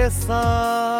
के साथ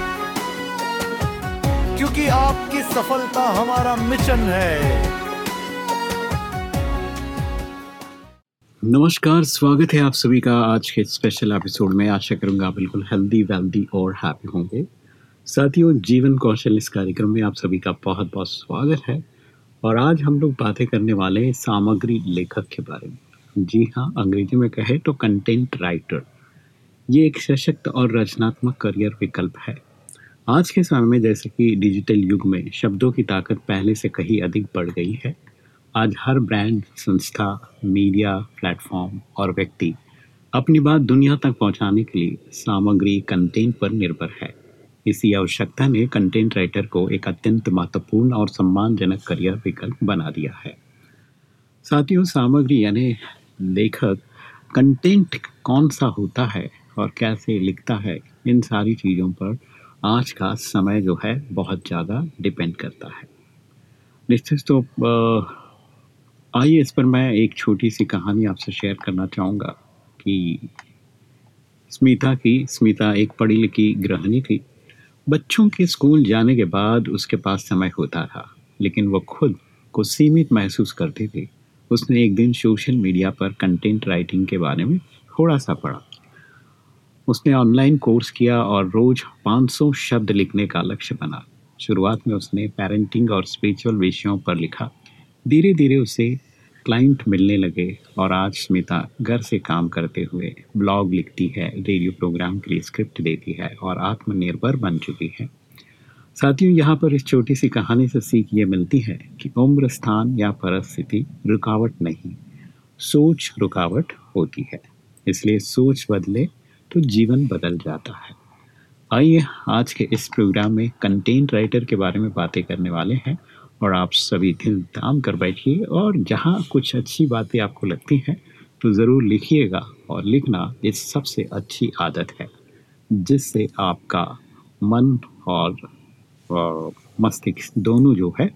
क्योंकि आपकी सफलता हमारा मिशन है। नमस्कार, स्वागत है आप सभी का आज के स्पेशल एपिसोड में। आशा करूँगा बिल्कुल हेल्दी वेल्दी और हैप्पी होंगे। साथियों, जीवन कौशल इस कार्यक्रम में आप सभी का बहुत बहुत स्वागत है। और आज हम लोग बातें करने वाले हैं सामग्री लेखक के बारे में। जी हाँ अंग्रेज़ी में कहे तो कंटेंट राइटर ये एक सशक्त और रचनात्मक करियर विकल्प है। आज के समय में जैसे कि डिजिटल युग में शब्दों की ताकत पहले से कहीं अधिक बढ़ गई है, आज हर ब्रांड, संस्था, मीडिया, प्लेटफॉर्म और व्यक्ति अपनी बात दुनिया तक पहुँचाने के लिए सामग्री, कंटेंट पर निर्भर है। इसी आवश्यकता ने कंटेंट राइटर को एक अत्यंत महत्वपूर्ण और सम्मानजनक करियर विकल्प बना दिया है। साथियों, सामग्री यानी लेखक कंटेंट कौन सा होता है और कैसे लिखता है, इन सारी चीज़ों पर आज का समय जो है बहुत ज़्यादा डिपेंड करता है। निश्चित तो आइए इस पर मैं एक छोटी सी कहानी आपसे शेयर करना चाहूँगा कि स्मिता की, स्मिता एक पढ़ी लिखी गृहिणी थी। बच्चों के स्कूल जाने के बाद उसके पास समय होता था, लेकिन वो खुद को सीमित महसूस करती थी। उसने एक दिन सोशल मीडिया पर कंटेंट राइटिंग के बारे में थोड़ा सा पढ़ा। उसने ऑनलाइन कोर्स किया और रोज 500 शब्द लिखने का लक्ष्य बना। शुरुआत में उसने पेरेंटिंग और स्पिरिचुअल विषयों पर लिखा। धीरे धीरे उसे क्लाइंट मिलने लगे और आज स्मिता घर से काम करते हुए ब्लॉग लिखती है रेडियो प्रोग्राम के लिए स्क्रिप्ट देती है और आत्मनिर्भर बन चुकी है। साथियों, यहाँ पर इस छोटी सी कहानी से सीख ये मिलती है कि उम्र, स्थान या परिस्थिति रुकावट नहीं, सोच रुकावट होती है। इसलिए सोच बदले तो जीवन बदल जाता है। आइए आज के इस प्रोग्राम में कंटेंट राइटर के बारे में बातें करने वाले हैं और आप सभी दिल थाम कर बैठिए और जहाँ कुछ अच्छी बातें आपको लगती हैं तो ज़रूर लिखिएगा और लिखना ये सबसे अच्छी आदत है जिससे आपका मन और अ, मस्तिष्क दोनों जो है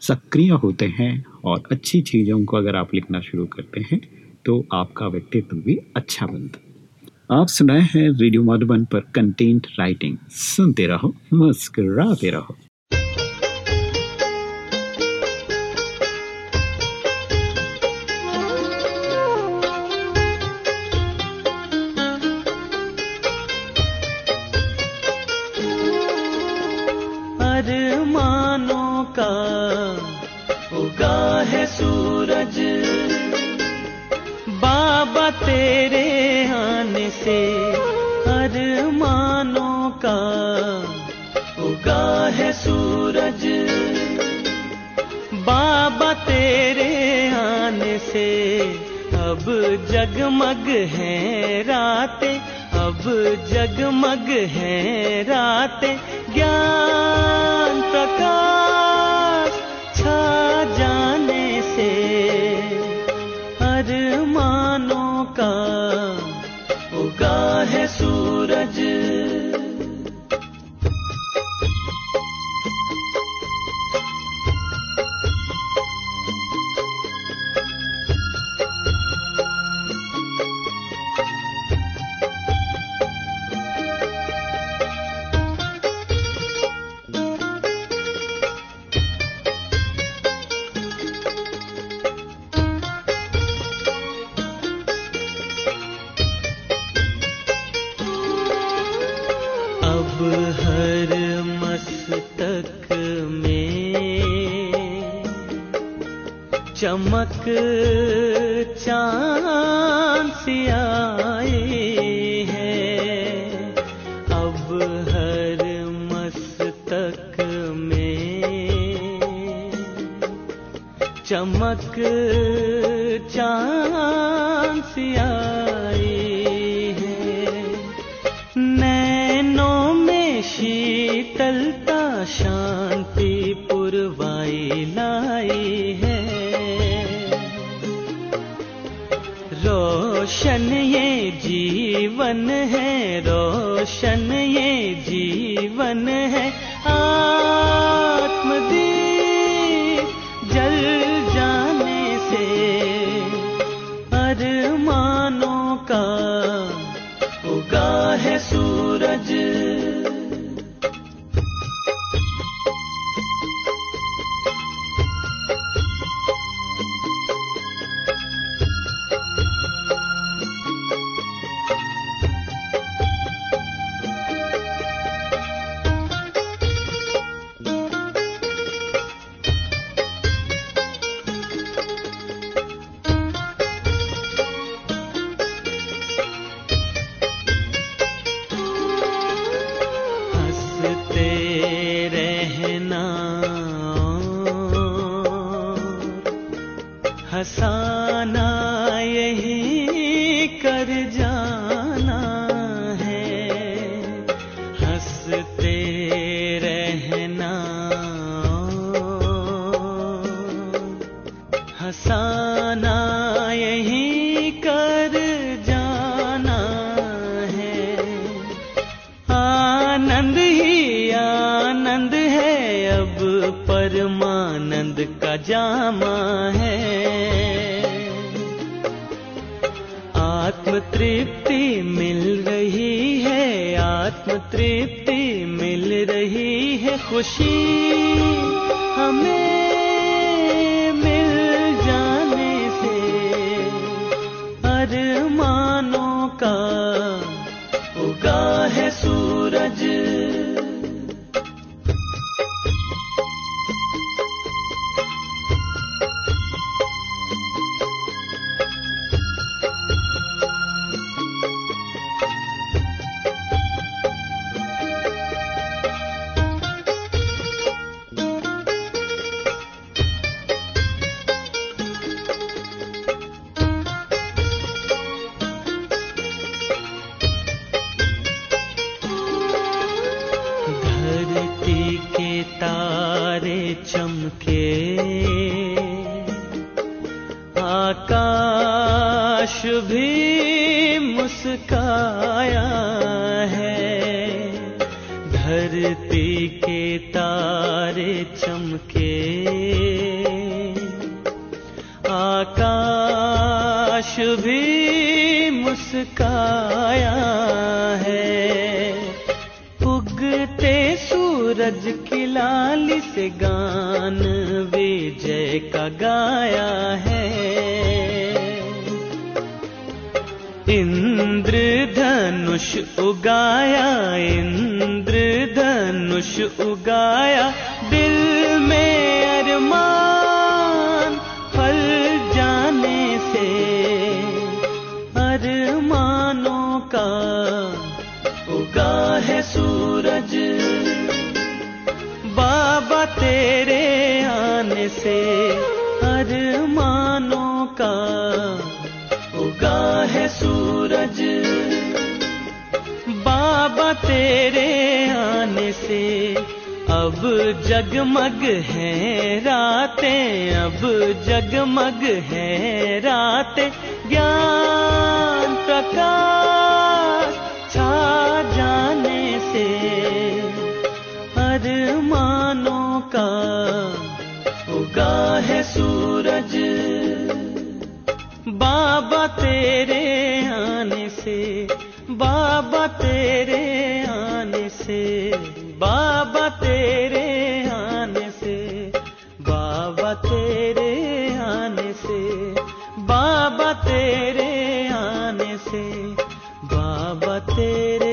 सक्रिय होते हैं और अच्छी चीज़ों को अगर आप लिखना शुरू करते हैं तो आपका व्यक्तित्व भी अच्छा बनता है। आप सुनाए हैं रेडियो मधुबन पर कंटेंट राइटिंग सुनते रहो, मुस्कुराते रहो। है सूरज। बाबा तेरे अरमानों का। उगा है सूरज। बाबा तेरे आने से अब जगमग है रातें, अब जगमग है रातें। ज्ञान प्रकाश चाँद सी है। अब हर मस्तक में चमक चाँद सी आई है। नैनों में शीतलता शांति जीवन है रोशन ये जीवन है। आत्मदीप जामा है। आत्म तृप्ति मिल रही है आत्म तृप्ति मिल रही है। खुशी हमें मुस्काया है। उगते सूरज की लाली से गान विजय का गाया है। इंद्र धनुष उगाया इंद्र धनुष उगाया, दिल में अरमान तेरे आने से हर अरमानों का उगा है सूरज। बाबा तेरे आने से अब जगमग है रातें, अब जगमग है रातें। ज्ञान प्रकाश तेरे आने से, बाबा तेरे आने से, बाबा तेरे आने से, बाबा तेरे आने से, बाबा तेरे आने से, बाबा तेरे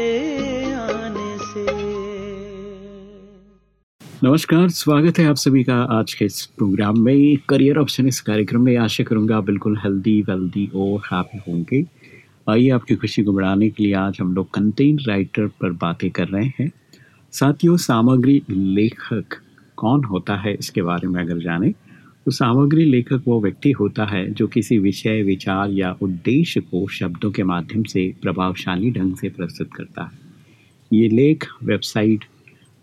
नमस्कार, स्वागत है आप सभी का आज के इस प्रोग्राम में। करियर ऑप्शन इस कार्यक्रम में आशा करूँगा बिल्कुल हेल्दी वेल्दी और हैप्पी होंगे। आइए आपकी खुशी को बढ़ाने के लिए आज हम लोग कंटेंट राइटर पर बातें कर रहे हैं। साथियों, सामग्री लेखक कौन होता है इसके बारे में अगर जाने तो सामग्री लेखक वो व्यक्ति होता है जो किसी विषय, विचार या उद्देश्य को शब्दों के माध्यम से प्रभावशाली ढंग से प्रस्तुत करता है। ये लेख website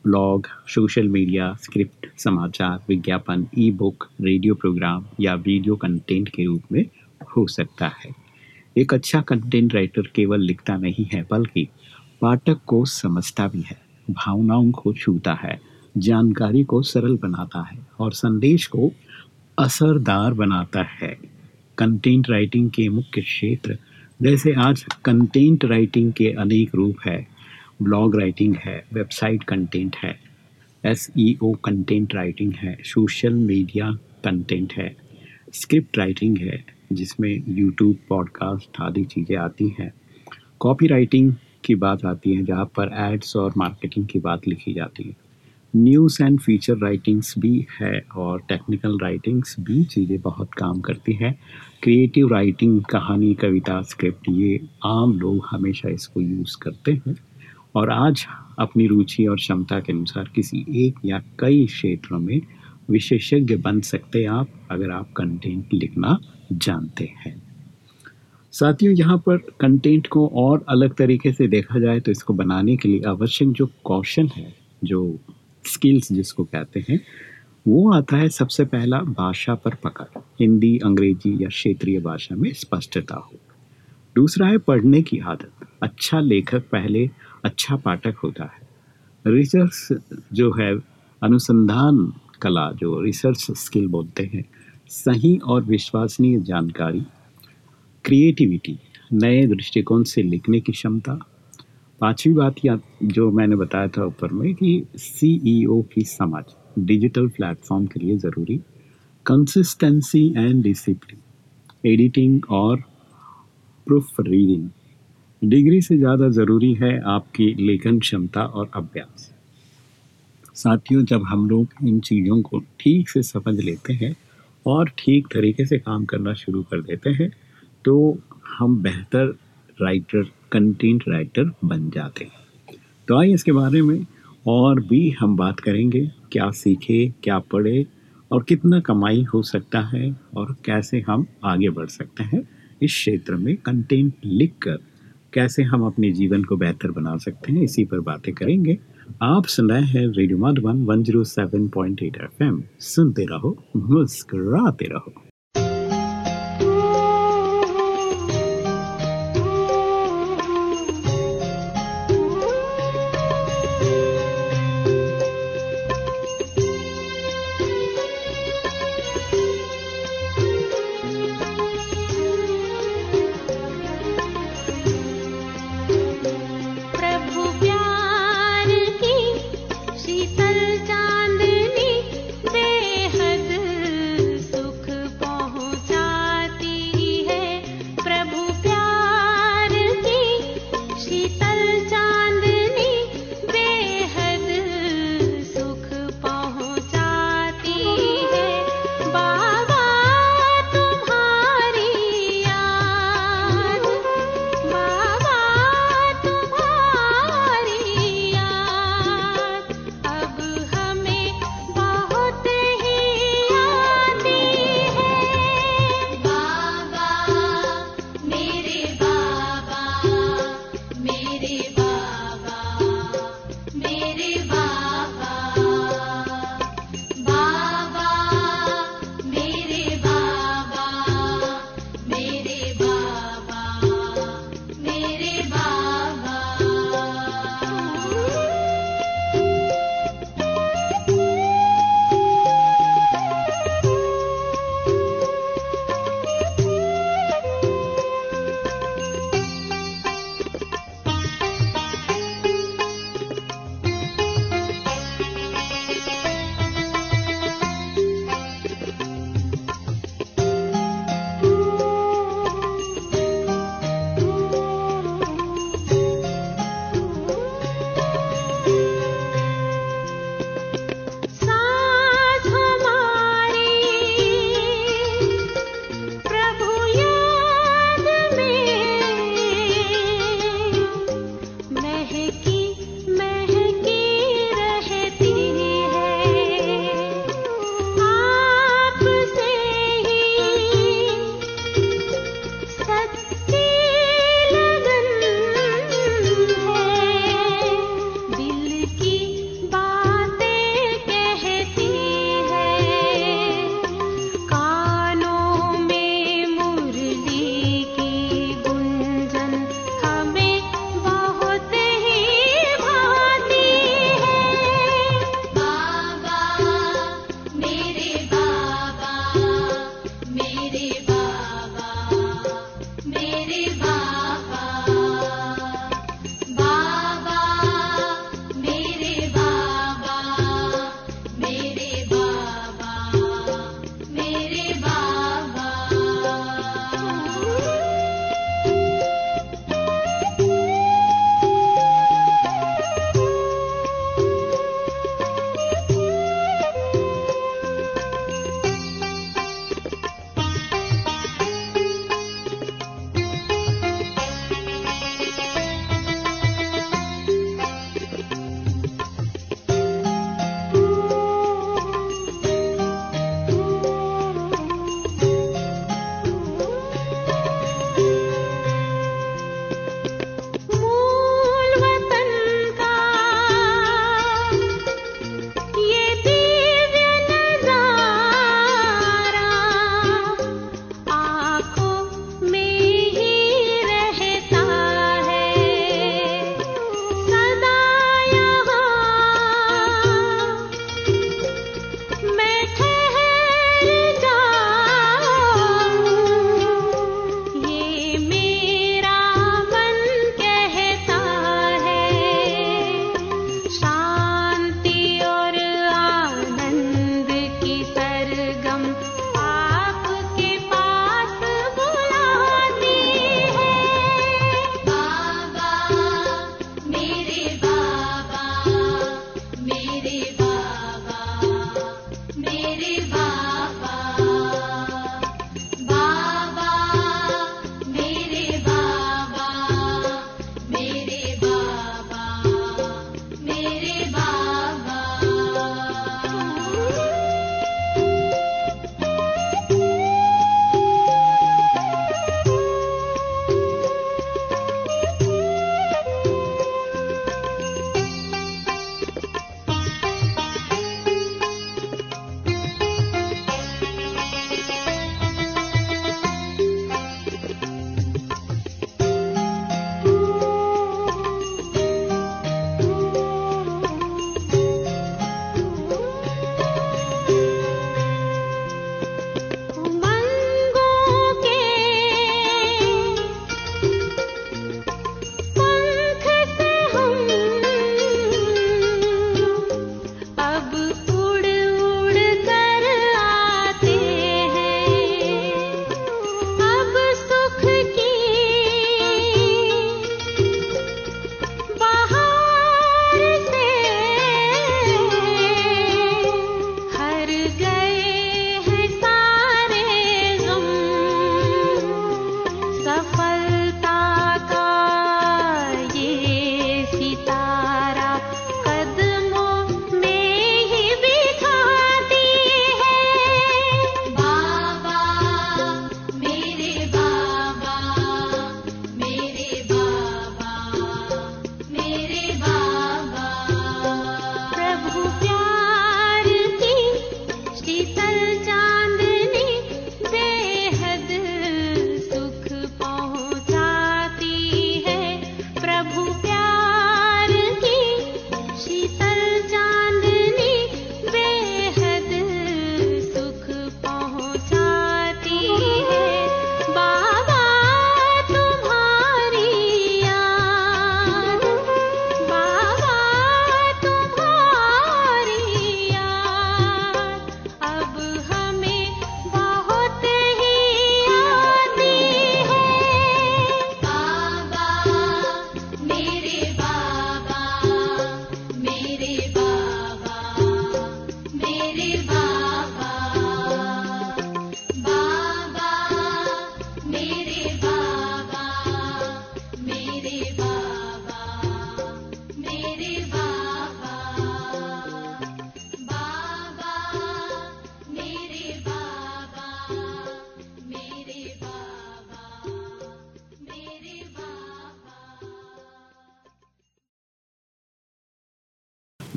blog social media script समाचार, विज्ञापन ई बुक रेडियो प्रोग्राम या वीडियो कंटेंट के रूप में हो सकता है। एक अच्छा कंटेंट राइटर केवल लिखता नहीं है, बल्कि पाठक को समझता भी है, भावनाओं को छूता है, जानकारी को सरल बनाता है और संदेश को असरदार बनाता है। कंटेंट राइटिंग के मुख्य क्षेत्र, जैसे आज कंटेंट राइटिंग के अनेक रूप है। ब्लॉग राइटिंग है वेबसाइट कंटेंट है S E O content writing है सोशल मीडिया कंटेंट है स्क्रिप्ट राइटिंग है, जिसमें यूट्यूब पॉडकास्ट आदि चीज़ें आती हैं। कॉपी राइटिंग की बात आती है, जहाँ पर एड्स और मार्केटिंग की बात लिखी जाती है। न्यूज़ एंड फीचर राइटिंग्स भी है और टेक्निकल राइटिंग्स भी चीज़ें बहुत काम करती हैं। क्रिएटिव राइटिंग कहानी, कविता स्क्रिप्ट ये आम लोग हमेशा इसको यूज़ करते हैं। और आज अपनी रुचि और क्षमता के अनुसार किसी एक या कई क्षेत्रों में विशेषज्ञ बन सकते हैं आप, अगर आप कंटेंट लिखना जानते हैं। साथियों, यहाँ पर कंटेंट को और अलग तरीके से देखा जाए तो इसको बनाने के लिए आवश्यक जो कौशल है, जो स्किल्स जिसको कहते हैं, वो आता है सबसे पहला भाषा पर पकड़। हिंदी, अंग्रेज़ी या क्षेत्रीय भाषा में स्पष्टता हो। दूसरा है पढ़ने की आदत। अच्छा लेखक पहले अच्छा पाठक होता है। रिसर्च जो है, अनुसंधान कला जो रिसर्च स्किल बोलते हैं, सही और विश्वसनीय जानकारी क्रिएटिविटी नए दृष्टिकोण से लिखने की क्षमता। पांचवी बात या जो मैंने बताया था ऊपर में कि सीईओ की समझ डिजिटल प्लेटफॉर्म के लिए ज़रूरी। कंसिस्टेंसी एंड डिसिप्लिन एडिटिंग और प्रूफ रीडिंग डिग्री से ज़्यादा ज़रूरी है आपकी लेखन क्षमता और अभ्यास। साथियों, जब हम लोग इन चीज़ों को ठीक से समझ लेते हैं और ठीक तरीके से काम करना शुरू कर देते हैं तो हम बेहतर राइटर, कंटेंट राइटर बन जाते हैं। तो आइए इसके बारे में और भी हम बात करेंगे, क्या सीखे, क्या पढ़े और कितना कमाई हो सकता है और कैसे हम आगे बढ़ सकते हैं इस क्षेत्र में कंटेंट लिखकर। कैसे हम अपने जीवन को बेहतर बना सकते हैं, इसी पर बातें करेंगे। आप सुन रहे हैं रेडियो मधुबन 107.8 एफएम सुनते रहो, मुस्कुराते रहो। मेरे बा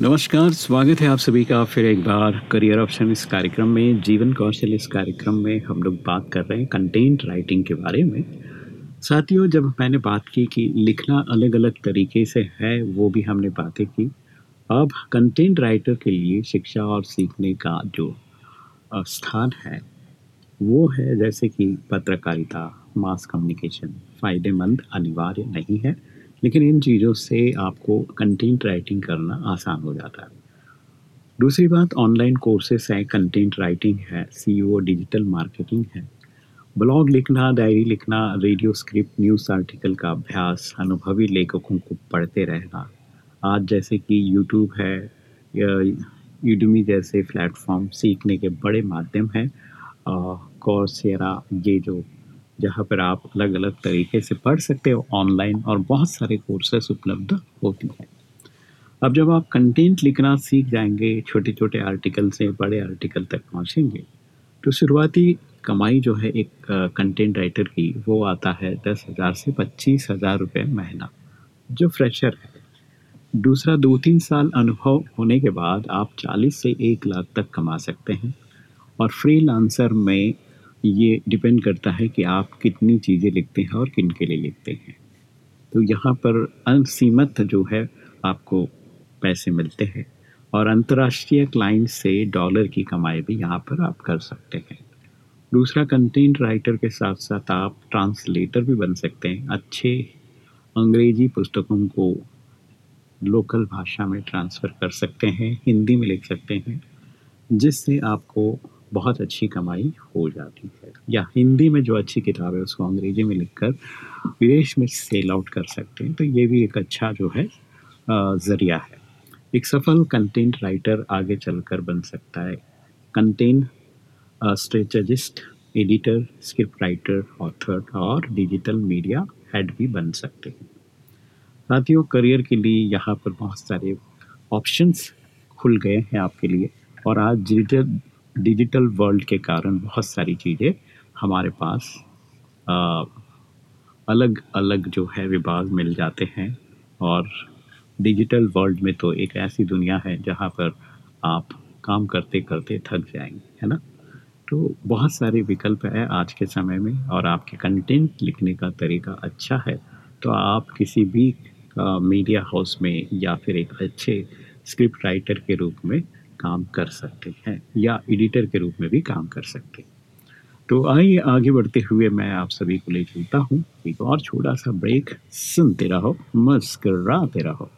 नमस्कार, स्वागत है आप सभी का फिर एक बार करियर ऑप्शन इस कार्यक्रम में। जीवन कौशल इस कार्यक्रम में हम लोग बात कर रहे हैं कंटेंट राइटिंग के बारे में। साथियों, जब मैंने बात की कि लिखना अलग अलग तरीके से है, वो भी हमने बातें की। अब कंटेंट राइटर के लिए शिक्षा और सीखने का जो स्थान है, वो है जैसे कि पत्रकारिता मास कम्युनिकेशन फ़ायदेमंद, अनिवार्य नहीं है। लेकिन इन चीज़ों से आपको कंटेंट राइटिंग करना आसान हो जाता है। दूसरी बात ऑनलाइन कोर्सेस हैं कंटेंट राइटिंग है सी डिजिटल मार्केटिंग है। ब्लॉग लिखना डायरी लिखना रेडियो स्क्रिप्ट न्यूज़ आर्टिकल का अभ्यास, अनुभवी लेखकों को पढ़ते रहना। आज जैसे कि यूट्यूब है, या यूडमी जैसे प्लेटफॉर्म सीखने के बड़े माध्यम हैं कॉर्सेरा ये जो जहाँ पर आप अलग अलग तरीके से पढ़ सकते हो ऑनलाइन और बहुत सारे कोर्सेस उपलब्ध होती हैं। अब जब आप कंटेंट लिखना सीख जाएँगे छोटे छोटे आर्टिकल से बड़े आर्टिकल तक पहुँचेंगे तो शुरुआती कमाई जो है एक कंटेंट राइटर की, वो आता है दस हज़ार से पच्चीस हज़ार रुपये महीना, जो फ्रेशर है। दूसरा दो तीन साल अनुभव होने के बाद आप चालीस से एक लाख तक कमा सकते हैं और फ्री में ये डिपेंड करता है कि आप कितनी चीज़ें लिखते हैं और किन के लिए लिखते हैं। तो यहाँ पर अनसीमित जो है, आपको पैसे मिलते हैं और अंतर्राष्ट्रीय क्लाइंट से डॉलर की कमाई भी यहाँ पर आप कर सकते हैं। दूसरा कंटेंट राइटर के साथ साथ आप ट्रांसलेटर भी बन सकते हैं। अच्छे अंग्रेज़ी पुस्तकों को लोकल भाषा में ट्रांसफ़र कर सकते हैं, हिंदी में लिख सकते हैं, जिससे आपको बहुत अच्छी कमाई हो जाती है। या हिंदी में जो अच्छी किताब है, उसको अंग्रेज़ी में लिखकर विदेश में सेल आउट कर सकते हैं। तो ये भी एक अच्छा जो है ज़रिया है। एक सफल कंटेंट राइटर आगे चलकर बन सकता है। Content strategist, editor, script writer, author और डिजिटल मीडिया हेड भी बन सकते हैं। साथियों, करियर के लिए यहाँ पर बहुत सारे ऑप्शंस खुल गए हैं आपके लिए। और आज डिजिटल डिजिटल वर्ल्ड के कारण बहुत सारी चीज़ें हमारे पास आ, अलग अलग जो है विभाग मिल जाते हैं। और डिजिटल वर्ल्ड में तो एक ऐसी दुनिया है जहाँ पर आप काम करते करते थक जाएँगे है ना? तो बहुत सारे विकल्प है आज के समय में और आपके कंटेंट लिखने का तरीका अच्छा है। तो आप किसी भी मीडिया हाउस में या फिर एक अच्छे स्क्रिप्ट राइटर के रूप में काम कर सकते हैं, या एडिटर के रूप में भी काम कर सकते हैं। तो आइए, आगे बढ़ते हुए मैं आप सभी को ले चलता हूँ। एक और छोटा सा ब्रेक सुनते रहो, मुस्कराते रहो।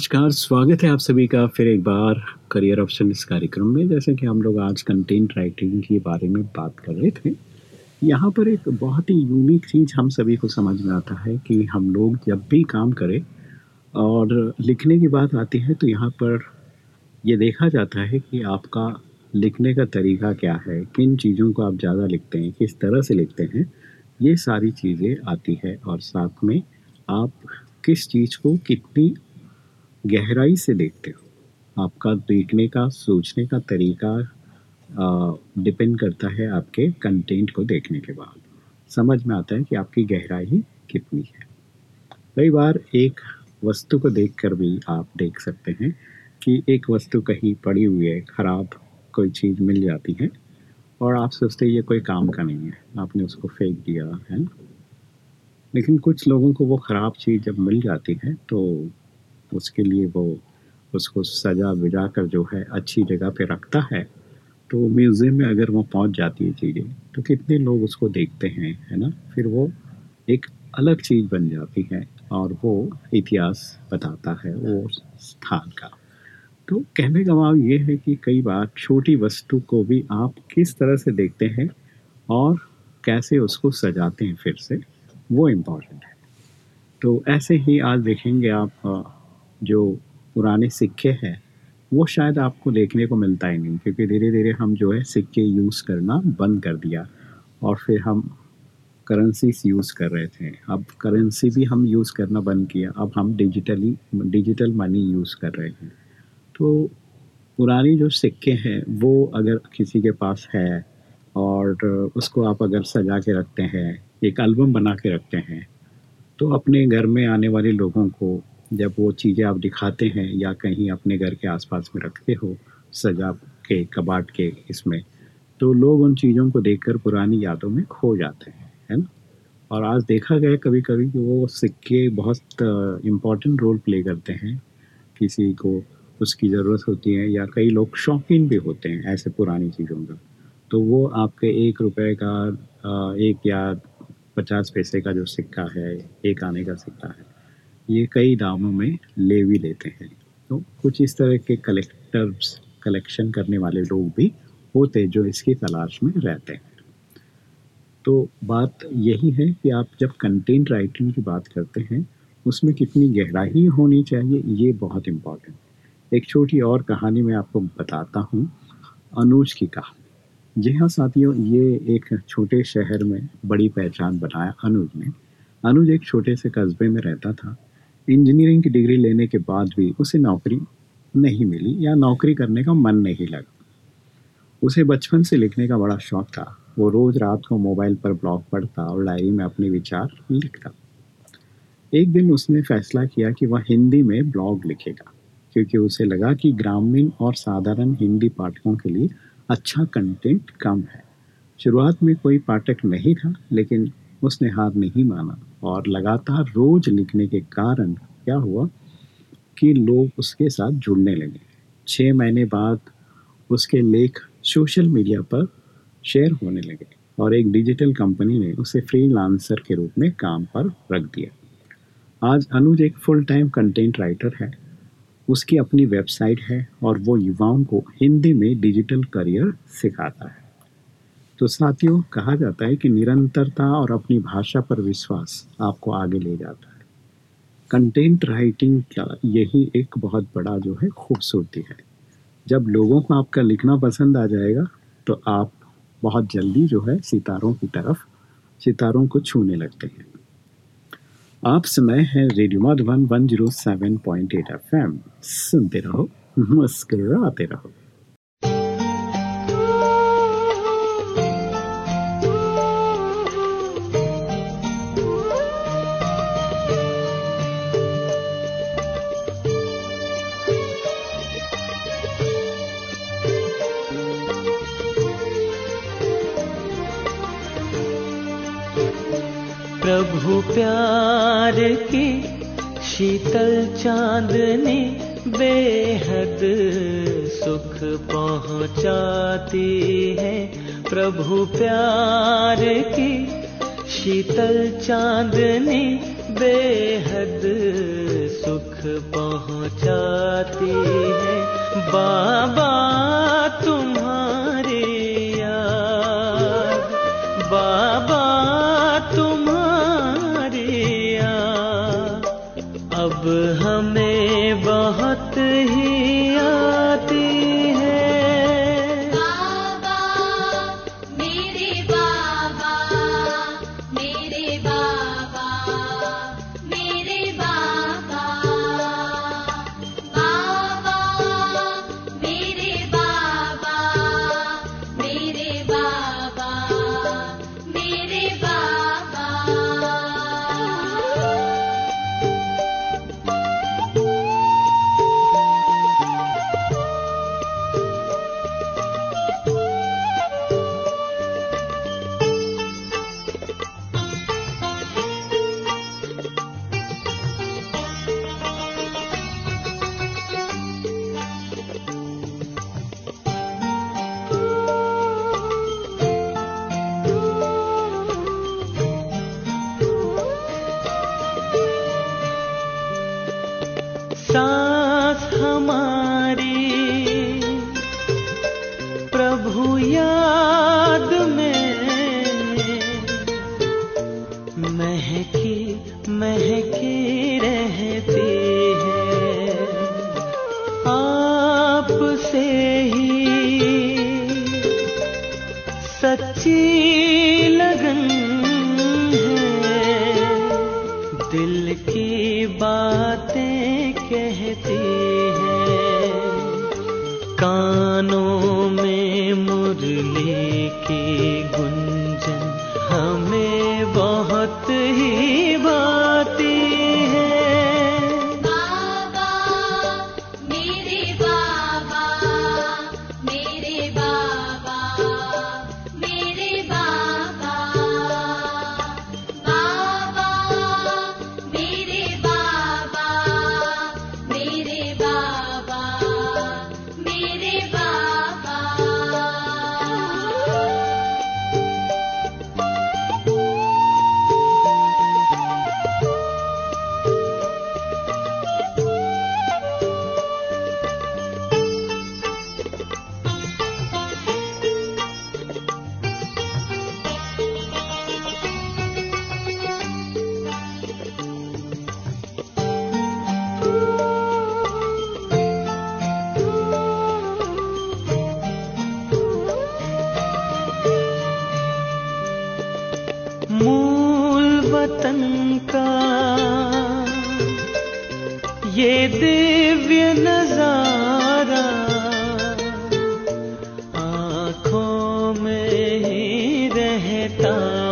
नमस्कार, स्वागत है आप सभी का फिर एक बार करियर ऑप्शन इस कार्यक्रम में। जैसे कि हम लोग आज कंटेंट राइटिंग के बारे में बात कर रहे थे, यहाँ पर एक बहुत ही यूनिक चीज़ हम सभी को समझ में आता है कि हम लोग जब भी काम करें और लिखने की बात आती है तो यहाँ पर ये देखा जाता है कि आपका लिखने का तरीका क्या है, किन चीज़ों को आप ज़्यादा लिखते हैं, किस तरह से लिखते हैं, ये सारी चीज़ें आती है। और साथ में आप किस चीज़ को कितनी गहराई से देखते हो? आपका देखने का, सोचने का तरीका डिपेंड करता है आपके कंटेंट को देखने के बाद। समझ में आता है कि आपकी गहराई कितनी है। कई बार एक वस्तु को देखकर भी आप देख सकते हैं कि एक वस्तु कहीं पड़ी हुई है, खराब कोई चीज़ मिल जाती है और आप सोचते ये कोई काम का नहीं है, आपने उसको फेंक दिया है। लेकिन कुछ लोगों को वो ख़राब चीज़ जब मिल जाती है तो उसके लिए वो उसको सजा बिजा कर जो है अच्छी जगह पे रखता है। तो म्यूज़ियम में अगर वो पहुँच जाती है चीज़ें तो कितने लोग उसको देखते हैं, है ना? फिर वो एक अलग चीज़ बन जाती है और वो इतिहास बताता है वो स्थान का। तो कहने का भाव ये है कि कई बार छोटी वस्तु को भी आप किस तरह से देखते हैं और कैसे उसको सजाते हैं फिर से, वो इम्पोर्टेंट है। तो ऐसे ही आज देखेंगे आप जो पुराने सिक्के हैं, वो शायद आपको देखने को मिलता ही नहीं, क्योंकि धीरे धीरे हम जो है सिक्के यूज़ करना बंद कर दिया और फिर हम करेंसीज यूज़ कर रहे थे। अब करेंसी भी हम यूज़ करना बंद किया, अब हम डिजिटली डिजिटल मनी यूज़ कर रहे हैं। तो पुरानी जो सिक्के हैं, वो अगर किसी के पास है और उसको आप अगर सजा के रखते हैं, एक एल्बम बना के रखते हैं तो अपने घर में आने वाले लोगों को जब वो चीज़ें आप दिखाते हैं या कहीं अपने घर के आसपास में रखते हो, सजा के कबाट के इसमें तो लोग उन चीज़ों को देखकर पुरानी यादों में खो जाते हैं, है ना? और आज देखा गया कभी कभी कि वो सिक्के बहुत इंपॉर्टेंट रोल प्ले करते हैं, किसी को उसकी ज़रूरत होती है या कई लोग शौकीन भी होते हैं ऐसे पुरानी चीज़ों का। तो वो आपके एक रुपए का एक या पचास पैसे का जो सिक्का है, एक आने का सिक्का है ये कई दामों में ले भी लेते हैं। तो कुछ इस तरह के कलेक्टर्स कलेक्शन करने वाले लोग भी होते जो इसकी तलाश में रहते हैं। तो बात यही है कि आप जब कंटेंट राइटिंग की बात करते हैं, उसमें कितनी गहराई होनी चाहिए, ये बहुत इंपॉर्टेंट एक छोटी और कहानी मैं आपको बताता हूँ, अनुज की कहानी। जी हाँ साथियों, ये एक छोटे शहर में बड़ी पहचान बनाया अनुज ने। अनुज एक छोटे से कस्बे में रहता था। इंजीनियरिंग की डिग्री लेने के बाद भी उसे नौकरी नहीं मिली या नौकरी करने का मन नहीं लगा। उसे बचपन से लिखने का बड़ा शौक था। वो रोज रात को मोबाइल पर ब्लॉग पढ़ता और डायरी में अपने विचार लिखता। एक दिन उसने फैसला किया कि वह हिंदी में ब्लॉग लिखेगा, क्योंकि उसे लगा कि ग्रामीण और साधारण हिंदी पाठकों के लिए अच्छा कंटेंट कम है। शुरुआत में कोई पाठक नहीं था, लेकिन उसने हार नहीं माना। और लगातार रोज लिखने के कारण क्या हुआ कि लोग उसके साथ जुड़ने लगे। छः महीने बाद उसके लेख सोशल मीडिया पर शेयर होने लगे और एक डिजिटल कंपनी ने उसे फ्रीलांसर के रूप में काम पर रख दिया। आज अनुज एक फुल टाइम कंटेंट राइटर है। उसकी अपनी वेबसाइट है और वो युवाओं को हिंदी में डिजिटल करियर सिखाता है। तो साथियों, कहा जाता है कि निरंतरता और अपनी भाषा पर विश्वास आपको आगे ले जाता है। कंटेंट राइटिंग का यही एक बहुत बड़ा जो है खूबसूरती है। जब लोगों को आपका लिखना पसंद आ जाएगा तो आप बहुत जल्दी जो है सितारों की तरफ़, सितारों को छूने लगते हैं। आप सुनाए हैं radio Madhuban one zero seven point eight F M सुनते रहो, मुस्कुराते रहो। प्यार की शीतल चांदनी बेहद सुख पहुंचाती है। प्रभु प्यार की शीतल चांदनी बेहद सुख पहुंचाती है। बाबा तुम्हारी सच्ची लगन है। दिल की बातें कहती है। कानों में मुरली की आँखों में ही रहता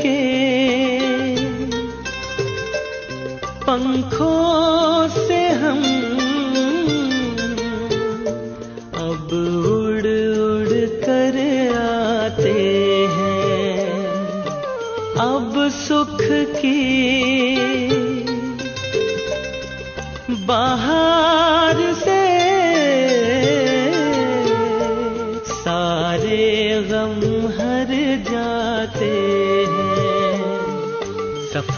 के पंखों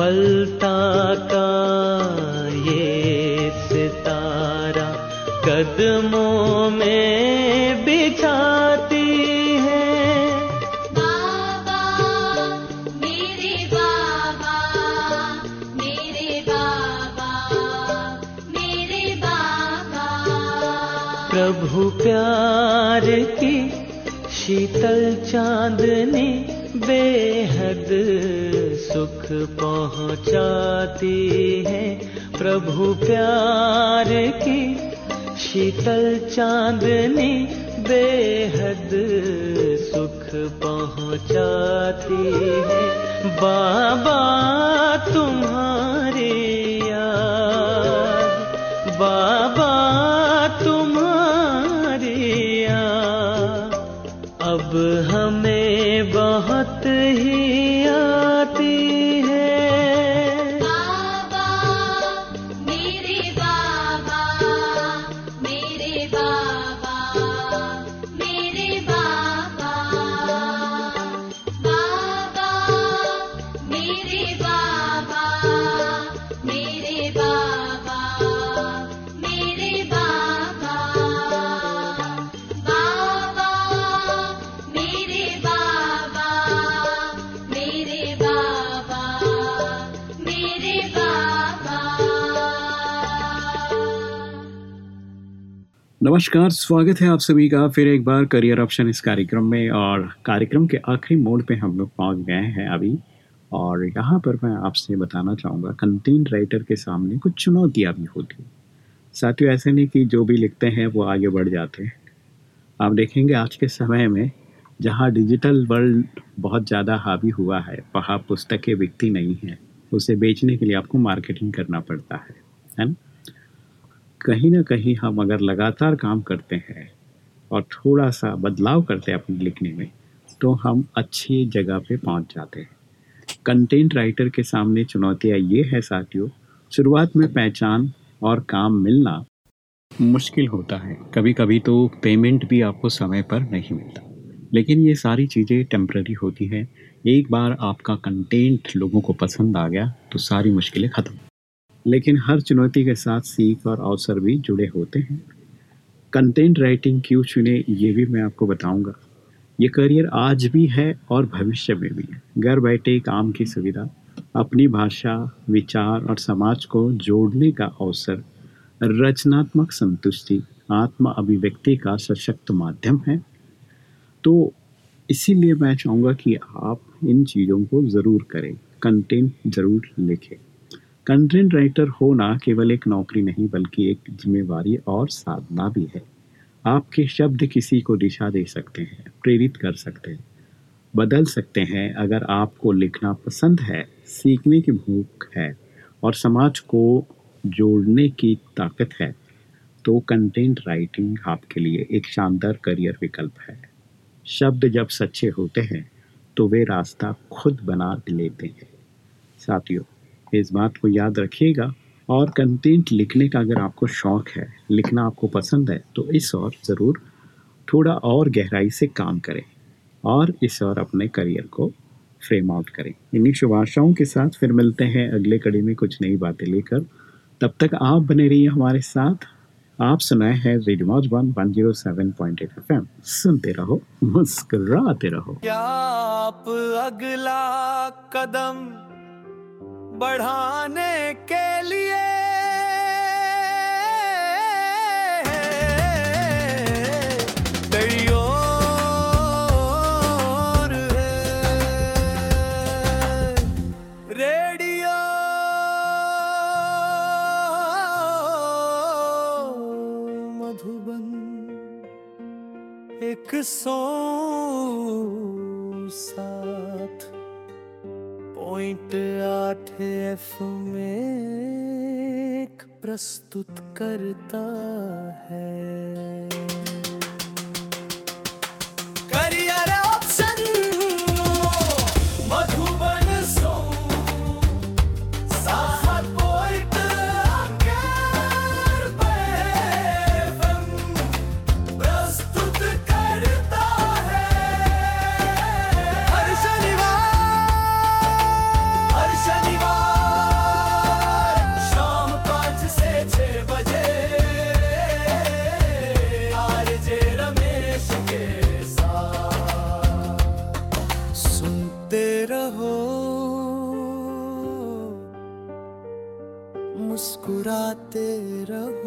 सफलता प्रभु नमस्कार, स्वागत है आप सभी का फिर एक बार करियर ऑप्शन इस कार्यक्रम में और कार्यक्रम के आखिरी मोड पे हम लोग पहुँच गए हैं अभी। और यहाँ पर मैं आपसे बताना चाहूँगा कंटेंट राइटर के सामने कुछ चुनौतियाँ भी होती हैं। साथियों, ऐसे नहीं कि जो भी लिखते हैं वो आगे बढ़ जाते हैं। आप देखेंगे आज के समय में जहाँ डिजिटल वर्ल्ड बहुत ज़्यादा हावी हुआ है, वहाँ पुस्तकें बिकती नहीं हैं, उसे बेचने के लिए आपको मार्केटिंग करना पड़ता है है ना? कहीं ना कहीं हम अगर लगातार काम करते हैं और थोड़ा सा बदलाव करते हैं अपने लिखने में तो हम अच्छी जगह पे पहुँच जाते हैं। कंटेंट राइटर के सामने चुनौतियाँ ये है साथियों, शुरुआत में पहचान और काम मिलना मुश्किल होता है। कभी कभी तो पेमेंट भी आपको समय पर नहीं मिलता। लेकिन ये सारी चीज़ें टेम्प्ररी होती हैं। एक बार आपका कंटेंट लोगों को पसंद आ गया तो सारी मुश्किलें ख़त्म। लेकिन हर चुनौती के साथ सीख और अवसर भी जुड़े होते हैं। कंटेंट राइटिंग क्यों चुने, ये भी मैं आपको बताऊँगा। ये करियर आज भी है और भविष्य में भी है। घर बैठे काम की सुविधा, अपनी भाषा, विचार और समाज को जोड़ने का अवसर, रचनात्मक संतुष्टि, आत्म अभिव्यक्ति का सशक्त माध्यम है। तो इसीलिए मैं चाहूँगा कि आप इन चीज़ों को ज़रूर करें। कंटेंट ज़रूर लिखें। कंटेंट राइटर होना केवल एक नौकरी नहीं, बल्कि एक जिम्मेवारी और साधना भी है। आपके शब्द किसी को दिशा दे सकते हैं, प्रेरित कर सकते हैं, बदल सकते हैं। अगर आपको लिखना पसंद है, सीखने की भूख है और समाज को जोड़ने की ताकत है तो कंटेंट राइटिंग आपके लिए एक शानदार करियर विकल्प है। शब्द जब सच्चे होते हैं तो वे रास्ता खुद बना लेते हैं। साथियों इस बात को याद रखिएगा। और कंटेंट लिखने का अगर आपको शौक है, लिखना आपको पसंद है तो इस और ज़रूर थोड़ा और गहराई से काम करें और इस और अपने करियर को फ्रेम आउट करें। इन्हीं शुभ आशाओं के साथ फिर मिलते हैं अगले कड़ी में कुछ नई बातें लेकर। तब तक आप बने रहिए हमारे साथ। आप सुनाए हैं radio one one zero seven point eight F सुनते रहो, मुस्कुराते रहो। आप अगला कदम बढ़ाने के लिए। एक सौ सा पॉइंट आठ एफ़ में प्रस्तुत करता है। मुस्कुराते रहो